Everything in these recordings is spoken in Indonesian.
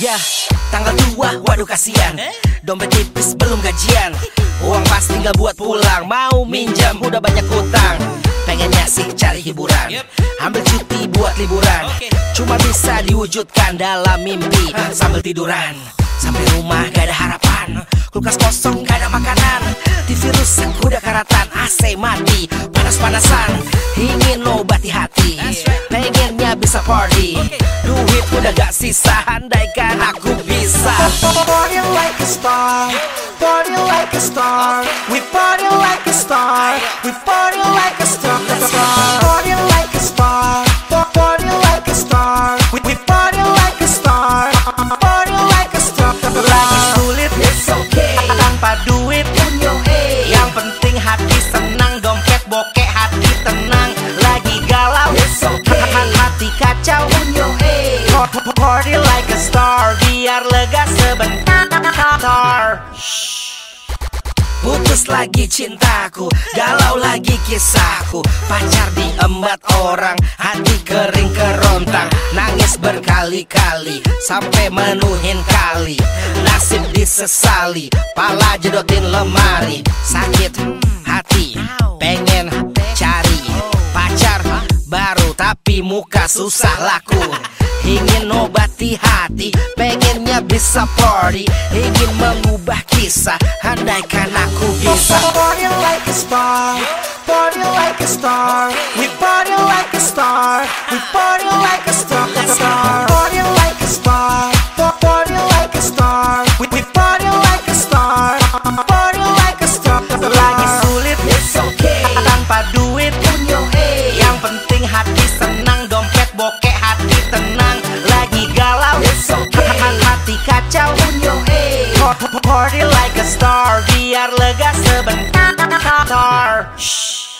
Ya, tanggal tua, waduh kasihan. Dompet tipis belum gajian. Uang pasti nggak buat pulang. Mau minjam, udah banyak utang Pengennya sih cari hiburan. Ambil cuti buat liburan. Cuma bisa diwujudkan dalam mimpi. Sambil tiduran. Sampai rumah gak ada harapan. Kulkas kosong gak ada makanan. TV rusak udah karatan. AC mati. Panas-panasan. Ingin obati hati bisa party Duit udah gak sisa Andaikan aku bisa Party like a star, party like a star. We party like a star, we party like a star. Party like a star, pa- party like a star. We, party like a star, party like a star. Lagi sulit it's okay Tanpa duit Yang penting hati senang Dompet bokeh hati tenang it's okay Hati kacau eh. Party like a star Biar lega sebentar. Putus lagi cintaku Galau lagi kisahku. Pacar diembat orang Hati kering kerontang. Nangis berkali-kali Sampai menuhin kali. Nasib disesali Pala jedotin lemari. Sakit hati Tapi muka susah laku Ingin obati hati Pengennya bisa party Ingin mengubah kisah Andaikan aku bisa Party like a star, party like a star. We party like a star, we party like a star. Party like a star, pa- party like a star. We, we party like a star, party like a star. Lagi sulit it's okay Tanpa duit tenang Lagi galau. It's okay. Hati kacau. Party like a star. Biar lega sebentar. Shh.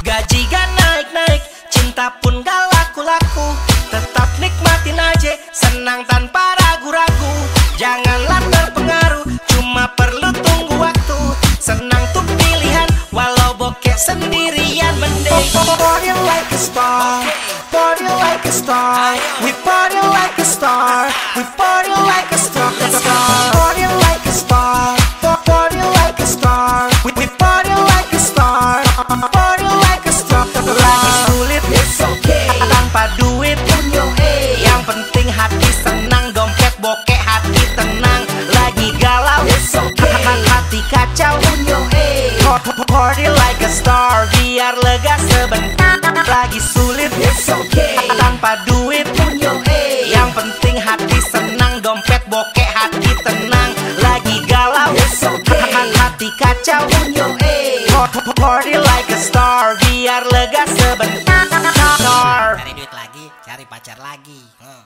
Gaji gak naik-naik Cinta pun gak laku-laku. Tetap nikmatin aja Senang tanpa ragu-ragu. Janganlah terpengaruh Cuma perlu tunggu waktu. Senang tuh pilihan Walau bokeh sendirian mending. Party like a star, like a star. We party like a star, we party like a star. Party like a star, pa- party like a star. We, we party like a star, party like a star. Lagi sulit it's okay. Tanpa duit. Punyo eh Yang penting hati senang Dompet bokeh hati tenang. Lagi galau. It's okay. Hati kacau. Punyo eh Party like a star. Biar lega sebentar. Lagi sulit tenang Lagi galau. It's okay. Hati kacau. Eh Party like a star. Biar lega sebentar. Cari duit lagi, cari pacar lagi. Hmm.